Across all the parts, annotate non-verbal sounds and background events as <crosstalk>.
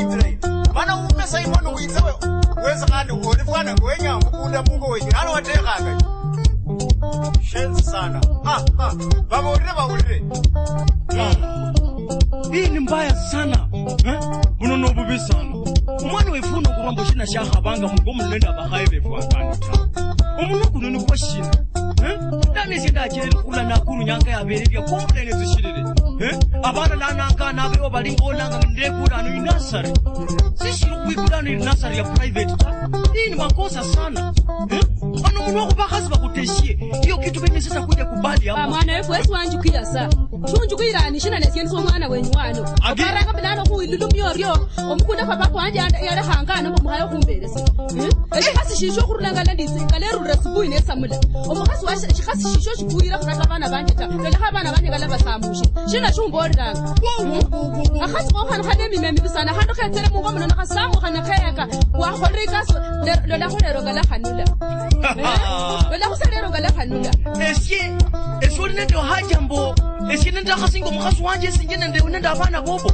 kibirayi mana umesa imono witsewe wese khandi oli fwana ngwenya mukunda mungo wenyina ano watekhanga shenzi sana bawulire bawulire hii ni mbaya sana eh? buno nobubi sana. Omwana wefuna okurwamba shina shakhavanga mugo mulenda bakhaye befwakana ta omundu kuno nikwo shina eh? danesi ndachele khula nakulu nyanga komulene zishirire. Eh? abana lananga nabewo balimbolanga ndekulano inasari sishiri kwikulano inasari ya private ta. Hii ni makosa sana. Eh? ano mundu wakhubakhazi bakuteshie. Iyo kitu benesesa kuja kubali Ah, hapo wesi wanjukia wesi wanjukira sa shunjukwiranisha nesienisa omwana wenyu wano. Oparanga bilano khuilulumya oryo omukunda papa wanje yalekhangana mbomuhayo khumberesa exikhasi shisho khurulanga ndisi kalerurira sibuyi nesamula omukhasi wa shikhasi shisho xikuyira khuraka bana banje ta. Lolekha abana banje balabasamushe shina shumboriranga akhasi kokhanikha nemima mibi sana khandi khetsere mungo muno nakhasamukha nekheyaka wakholera ikasi lolakho lero galakhanula lolakhusa <laughs> galakhanula esye esye oli nende haja mbo. Esye nende akhasinga omukhasi wanje esinje nende nende abana bobo?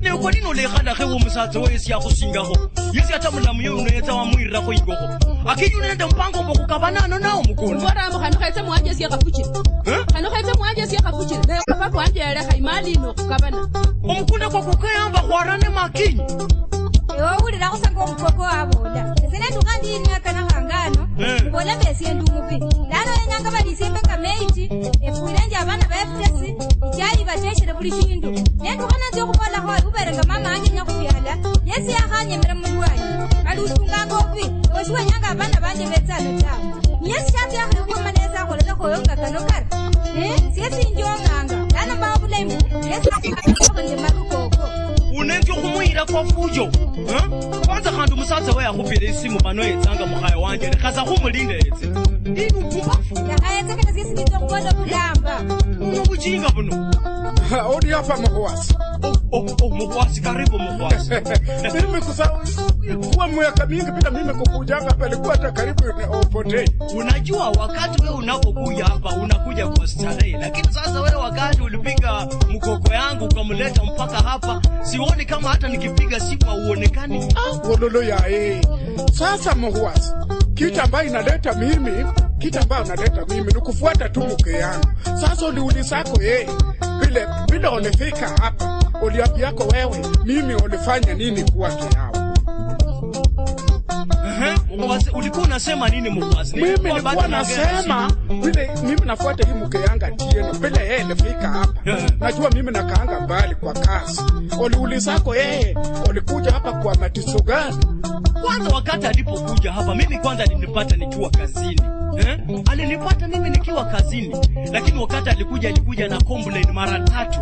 Naye kwanini olekhalakho ewe omusatsa we esi akhusingakho yesi ata mulamu yo uno yetsa wamwirirrakho ingokho akiyuni nende mupango mbo khukabanano nawo mukunda khano khetse muwanje esi ekhafuchire khano khetse muwanje siekhafuchile naye papa wanje yalekha imali ino khukabana omukunda kwakukeyamba khwarane makinyi? Owulirakho sanga omukoko wabola ese nenduka Eh. mbola mbesi ndi lano isembe nga meiti efuirenje abana ba fts ichali bacheshere buli shindu nendukhana nzi okhukolakho ubere nga mama anje nyakhupyala yesu yakhanyemera mulwanyi bali usunganga obi eweshi wenyanga abana banje betsana tawe. Yesu shatu yakhalikhoma nesa akholelekhoyo nga kano kara siyesi injonganga lana mabulayimu yesu akholelekhondi marukoko unenge khumuyila kwa fujo kwanza khandi musaza we yakhupile isimu bano yetsanga mukhaya wanje nekhaza khumulindeletse yetse ini upumbafu yakhayetsekene siesi ndiza buno odi hapa Mahuasi. Mukhwasi karibu mukhwasi <laughs> mimi kuwa miaka mingi bila mimi kukujanga hapa hata karibu ni unajua wakati wewe unapokuja hapa unakuja kwa starehe. Lakini sasa wewe wakati ulipiga mkoko yangu ukamleta mpaka hapa sioni kama hata nikipiga simu hauonekani. Wololo ya eh. Sasa Mahuasi, kitu ambayo inaleta mimi kitu ambayo inaleta mimi ni kufuata tu mke yangu. Sasa uliulizako yeye vile vile ulifika hapa, uliambiako wewe mimi ulifanya nini Ehe, mukhwasi, ulikuwa unasema nini mukhwasi mimi Nilikuwa nasema vile mimi nafuata hii mke yangu atieno pele yeye alifika hapa. Najua mimi nakaanga mbali kwa kazi uliulizako yeye ulikuja hapa kwa matizo gani? Kwanza wakati alipokuja hapa mimi kwanza alinipata nikiwa kazini eh? alinipata mimi nikiwa kazini. Lakini wakati alikuja alikuja na complain mara tatu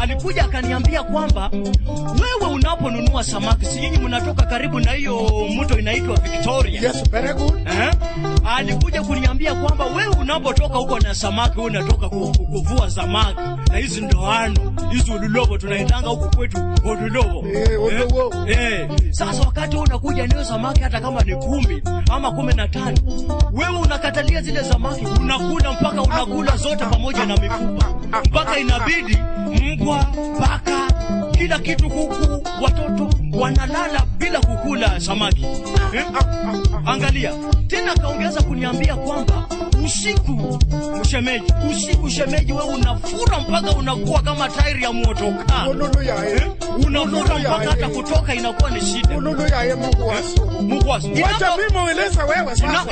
alikuja akaniambia kwamba wewe unaponunua samaki si nyinyi mnatoka karibu na hiyo mto inaitwa victoria? Yes very good. Eh? alikuja kuniambia kwamba wewe unapotoka huko na samaki wewe unatoka ku- ku- kuvua samaki. Na hizi ndoano hizi ululobo tunaitanga huko kwetu ululobo Eh, ululobo. eh, sasa wakati wewe unakuja nayo samaki hata kama ni kumi ama kumi na tano wewe unakatalia zile samaki unakula mpaka unakula zote pamoja na mifupa. Mpaka inabidi mbwa paka kila kitu kuku watoto wanalala bila kukula samaki? Angalia. Tena, kaongeza kuniambia kwamba usiku ushemeji, usiku shemeji, wewe unafura mpaka unakuwa kama tairi ya motokaa unafura mpaka hata kutoka inakuwa ni shida.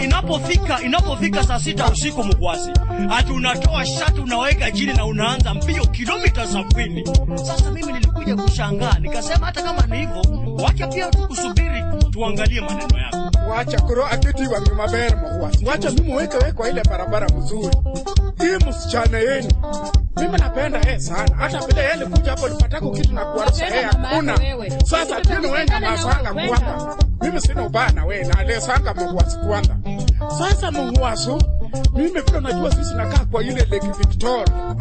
Inapofika inapofika saa sita usiku mkwasi ati unatoa shati unaweka chini na unaanza mbio kilomita sabini. Sasa mimi nilikuja kushangaa, nikasema hata kama ni hivyo, wacha pia tukusubiri tuangalie maneno yako. Wacha kuro akiti wa mabere Mugwasu. Wacha mimi weke wewe ile barabara mzuri. Hii msichana yenu. Mimi napenda yeye sana. Hata bila yeye kuja hapo nipatako kitu na kuarusha yeye hakuna. Sasa tena wewe masanga kwanza. Mimi sina ubaya na wewe na leo sanga Mugwasu kwanza. Sasa Mugwasu, mimi vile najua sisi nakaa kwa ile Lake Victoria.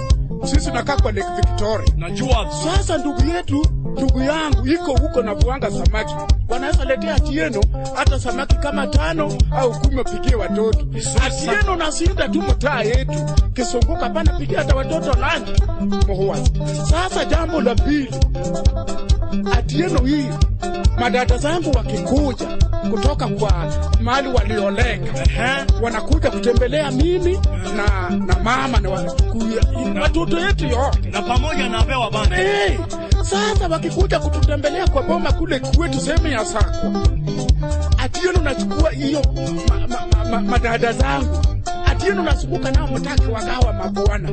Sisi nakaa kwa Lake Victoria. Najua Sasa ndugu yetu, ndugu yangu iko huko na buanga samaki, wanaweza letea Atieno hata samaki kama tano au kumi wapigie watoto. Atieno nasinda tu mtaa yetu. Kisunguka pana pigia hata watoto nani muhuwasi. Sasa jambo la pili, Atieno hii. Madada zangu wakikuja kutoka kwa mali walioleka wanakuja kutembelea mimi na, na mama na watoto yetu yote na pamoja na bewa bana Hey, sasa wakikuja kututembelea kwa boma kule kwetu sehemu ya Sakwa, Atieno nachukua hiyo ma, ma, ma, ma, madada zangu Atieno nasumbuka nao mtaki wagawa mabwana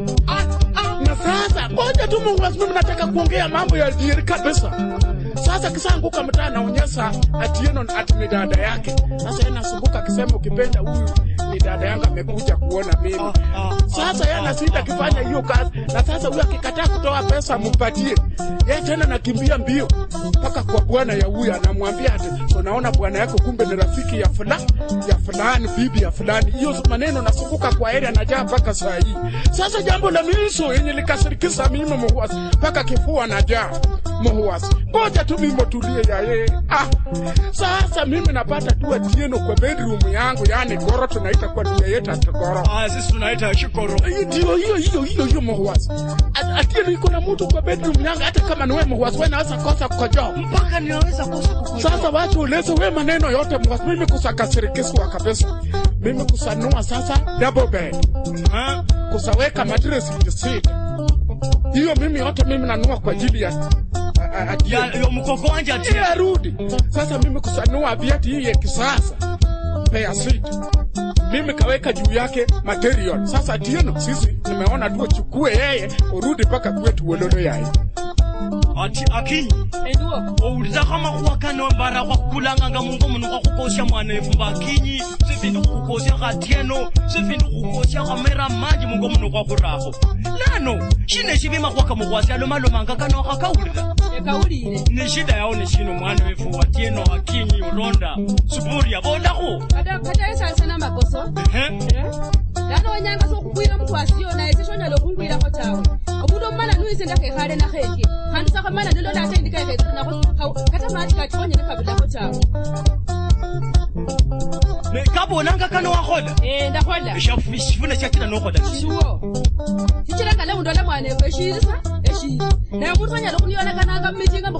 na sasa ngoja tu Mungu asimu, mnataka nataka kuongea mambo ya diri kabisa. Sasa kisanguka mtaa naonyesha Atieno ati ni dada yake. Sasa inasumbuka nasumbuka akisema ukipenda huyu dada yangu amekuja kuona mimi. Sasa yeye anasita akifanya hiyo kazi, na sasa huyu akikataa kutoa pesa mpatie yeye, tena nakimbia mbio mpaka kwa bwana ya huyu, anamwambia ati unaona bwana yako kumbe ni rafiki ya fulani ya fulani, bibi ya fulani. Hiyo maneno nasukuka kwa area anajaa mpaka saa hii. Sasa jambo la miso yenye likasirikisa mimi muhuasi mpaka kifua najaa muhuasi, ngoja tu mimi tulie ya yeye. Ah, sasa mimi napata tu Atieno kwa bedroom yangu, yani goro tunaita kwa tunaita yetu. Ah, sisi tunaita chikoro. Ndio hiyo hiyo hiyo hiyo muhuasi. At- Atieno na mtu kwa bedroom yangu, hata kama ni wewe muhuasi, wewe naweza kosa kukojoa Mpaka ninaweza kosa kukojoa. sasa watu uleze wewe maneno yote mwas, mimi kusakasirikiswa kabisa, mimi kusanua sasa double bed, Eh? kusaweka matress sita, hiyo mimi yote mimi nanua kwa ajili ya a- a- a- ya yo mkoko wanje ati ili arudi sasa, mimi kusanua viatu hii ya kisasa pea sita mimi kaweka juu yake material. Sasa Tieno, sisi tumeona tu uchukue yeye urudi mpaka kwetu Wololo yaye ati akinyi ouliza kama kuwakana mbara kwakukulanganga mungo muno kwakukosya mwana efumba akinyi sifindi kukukosya katieno sifindi kukukosya kamera manji mungo muno kwakurako lano shine shivima kwaka mukwasi alomalomanga kano akakawulira ekawulire ni shida yao ni shino mwana wefu watieno akinyi kata kata esalisa n'amakoso Ehe. lano wenyanga sokukwira mukwasiyo naye sishonyala okunkwirako tawe omundu omumala nuisindako ekhale nakhekye khandi sakhamala nilola ate indika ekhetsirnako kata mati kakikonyene kabulako tawe Ne- kabonanga kano wakhola Eh, shifuna shakila nokhola shiwo shichira ngale mundu ola mwana efe eshirisa eshiri naye mumichinga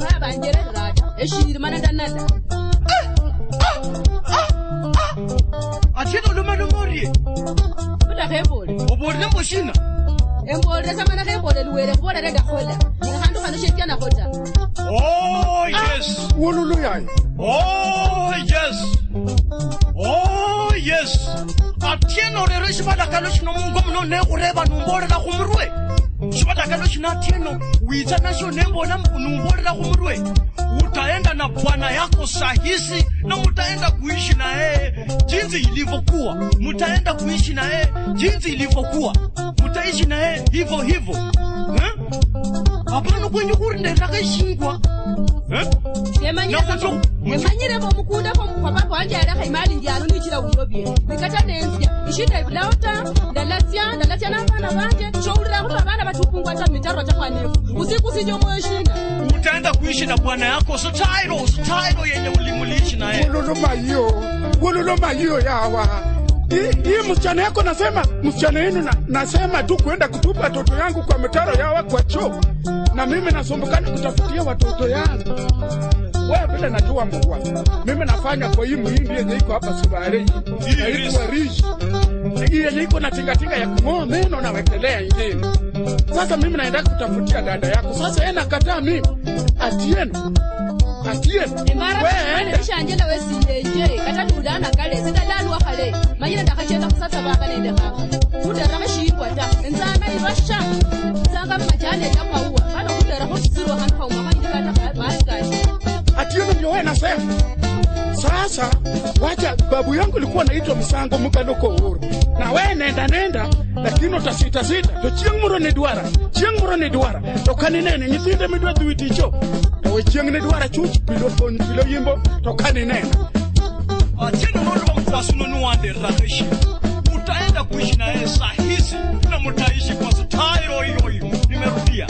obolile samana ndakhola khano ta oh yes. Yaye Oh, yes. Oh, yes. Atieno rero xivalakalo xino mungo muno ne kureva numbolela kumurwe. Xivalakalo xino atieno witsa naxo nembona numbolela khumurwe Utaenda na bwana yako sahisi na mutaenda kuishi na yeye jinsi ilivyokuwa. Mutaenda kuishi na jinsi ilivyokuwa. Mutaishi na yeye hivyo? Hapana kwenye kurindela shingwa. Eh? Emanyire Nakuto- emanyire bomukunda kwapapa wanje alekha imali ndyano nichira uyobye nikata nenzya ishinda ibulawo ta ndalasya ndalasya nabana banje. Showulira kuti abana batupungwa ta mitaro takhwanefu usiku sija omweshina utaenda kuishi na bwana yako sotairo sotairo yenye ulimuliishi naye. Wololo mayo yawa. Hii msichana yako nasema, msichana yenu na, nasema tu kwenda kutupa watoto yangu kwa mitaro yawa kwa choo, na mimi nasumbukana kutafutia watoto yangu. Wewe vile najua mkua mimi nafanya kwa hii muhindi yenye iko hapa Sibale hii naitwa rishi. Hii yenye iko na tingatinga ya kung'oa meno na wekelea ingine. Sasa mimi naenda kutafutia dada yako, sasa yeye nakataa mimi. Atieno atieno imara wewe. ende wewe si siyenje kata kudana kale. Sidadalwa kale manyina ndakachenda kusasa baka nende kaka kuderako shingwa ta. Enzana irasha sanga ya kwa Sasa wacha babu yangu likuwa naitwa Msango Mukaloko Uhuru, na wewe nenda nenda, lakini utasita sita. To chieng' moro ni dwara chieng' moro ni dwara to kaninene nyithinde midwa dhi ticho to we chieng' ni dwara chuch pilo pon pilo yimbo to kaninene tena unaona mkwasuno niwanderera keshi mutaenda kuishi naye saa hizi na mutaishi kwa stailo hiyo hiyo nimerudia